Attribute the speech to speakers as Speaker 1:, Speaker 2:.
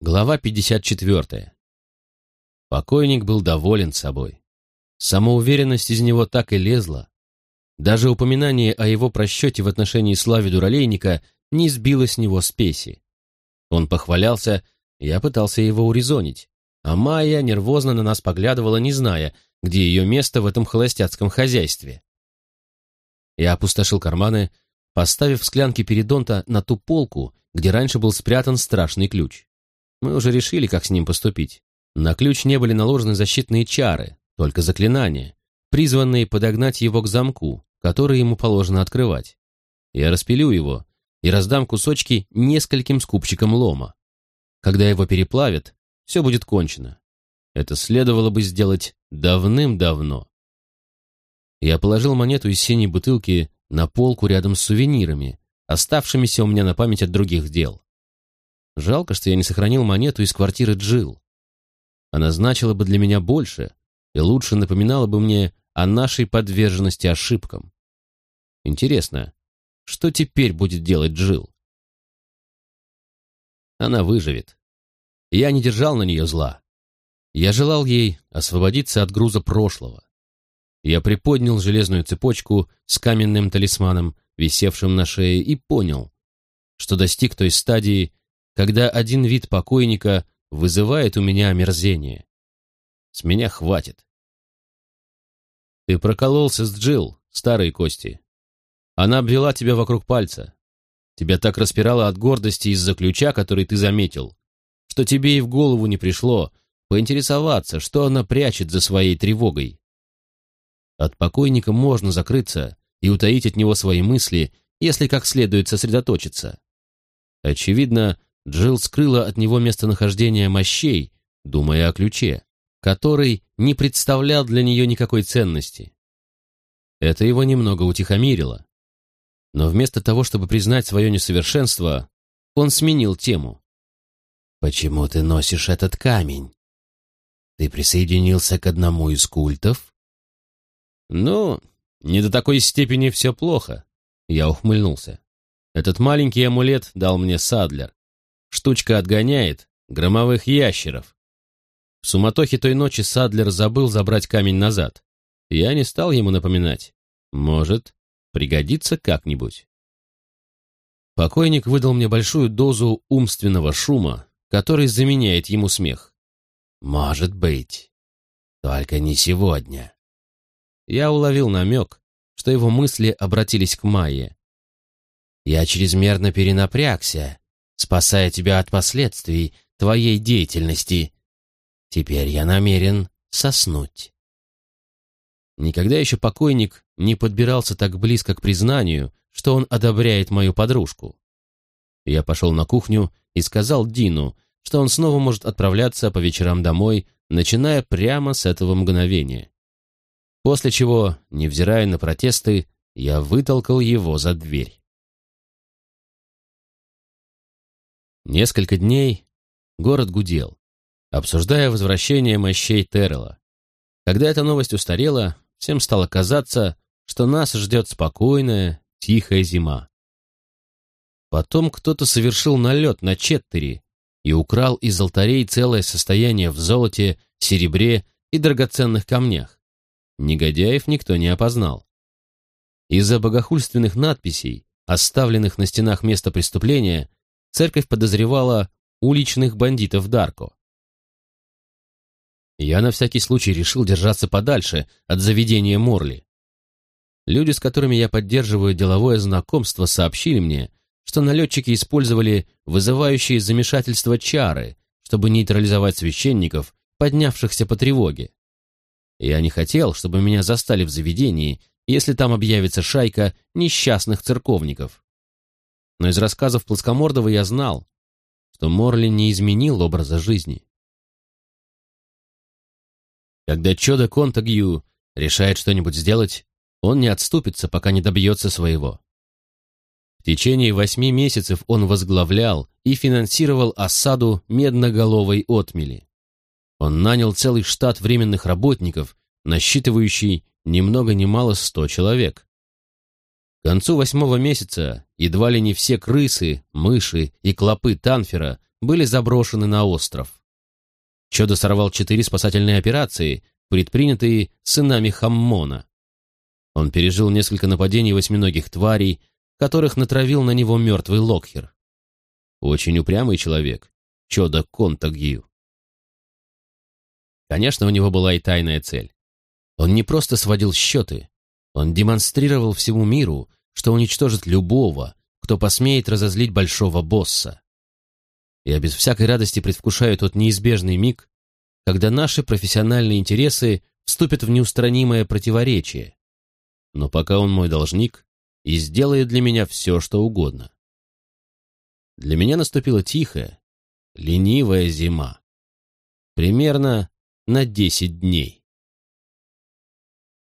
Speaker 1: Глава 54. Покойник был доволен собой. Самоуверенность из него так и лезла. Даже упоминание о его просчете в отношении Слави Дуралейника не сбило с него спеси. Он похвалялся, я пытался его урезонить, а Майя нервозно на нас поглядывала, не зная, где ее место в этом холостяцком хозяйстве. Я опустошил карманы, поставив склянки передонта на ту полку, где раньше был спрятан страшный ключ. Мы уже решили, как с ним поступить. На ключ не были наложены защитные чары, только заклинания, призванные подогнать его к замку, который ему положено открывать. Я распилю его и раздам кусочки нескольким скупщикам лома. Когда его переплавят, все будет кончено. Это следовало бы сделать давным-давно. Я положил монету из синей бутылки на полку рядом с сувенирами, оставшимися у меня на память от других дел. Жалко, что я не сохранил монету из квартиры Джил. Она значила бы для меня больше и лучше напоминала бы мне о нашей подверженности ошибкам. Интересно, что теперь будет делать Джил? Она выживет. Я не держал на нее зла. Я желал ей освободиться от груза прошлого. Я приподнял железную цепочку с каменным талисманом, висевшим на шее, и понял, что достиг той стадии, когда один вид покойника вызывает у меня омерзение. С меня хватит. Ты прокололся с Джилл, старые кости. Она обвела тебя вокруг пальца. Тебя так распирало от гордости из-за ключа, который ты заметил, что тебе и в голову не пришло поинтересоваться, что она прячет за своей тревогой. От покойника можно закрыться и утаить от него свои мысли, если как следует сосредоточиться. Очевидно, Джилл скрыла от него местонахождение мощей, думая о ключе, который не представлял для нее никакой ценности. Это его немного утихомирило. Но вместо того, чтобы признать свое несовершенство, он сменил тему. «Почему ты носишь этот камень? Ты присоединился к одному из культов?» «Ну, не до такой степени все плохо», — я ухмыльнулся. «Этот маленький амулет дал мне Садлер. Штучка отгоняет громовых ящеров. В суматохе той ночи Садлер забыл забрать камень назад. Я не стал ему напоминать. Может, пригодится как-нибудь. Покойник выдал мне большую дозу умственного шума, который заменяет ему смех. «Может быть. Только не сегодня». Я уловил намек, что его мысли обратились к Майе. «Я чрезмерно перенапрягся, спасая тебя от последствий твоей деятельности. Теперь я намерен соснуть. Никогда еще покойник не подбирался так близко к признанию, что он одобряет мою подружку. Я пошел на кухню и сказал Дину, что он снова может отправляться по вечерам домой, начиная прямо с этого мгновения. После чего, невзирая на протесты, я вытолкал его за дверь. Несколько дней город гудел, обсуждая возвращение мощей Террела. Когда эта новость устарела, всем стало казаться, что нас ждет спокойная, тихая зима. Потом кто-то совершил налет на Четтери и украл из алтарей целое состояние в золоте, серебре и драгоценных камнях. Негодяев никто не опознал. Из-за богохульственных надписей, оставленных на стенах места преступления, церковь подозревала уличных бандитов Дарко. Я на всякий случай решил держаться подальше от заведения Морли. Люди, с которыми я поддерживаю деловое знакомство, сообщили мне, что налетчики использовали вызывающие замешательство чары, чтобы нейтрализовать священников, поднявшихся по тревоге. Я не хотел, чтобы меня застали в заведении, если там объявится шайка несчастных церковников но из рассказов Плоскомордова я знал, что Морли не изменил образа жизни. Когда Чода Контагью решает что-нибудь сделать, он не отступится, пока не добьется своего. В течение восьми месяцев он возглавлял и финансировал осаду медноголовой отмели. Он нанял целый штат временных работников, насчитывающий ни много ни мало сто человек. Концу восьмого месяца едва ли не все крысы, мыши и клопы Танфера были заброшены на остров. Чодо сорвал четыре спасательные операции, предпринятые сынами Хаммона. Он пережил несколько нападений восьминогих тварей, которых натравил на него мертвый Локхер. Очень упрямый человек, Чодо Контагью. Конечно, у него была и тайная цель. Он не просто сводил счеты, он демонстрировал всему миру, что уничтожит любого, кто посмеет разозлить большого босса. Я без всякой радости предвкушаю тот неизбежный миг, когда наши профессиональные интересы вступят в неустранимое противоречие. Но пока он мой должник и сделает для меня все, что угодно. Для меня наступила тихая, ленивая зима. Примерно на десять дней.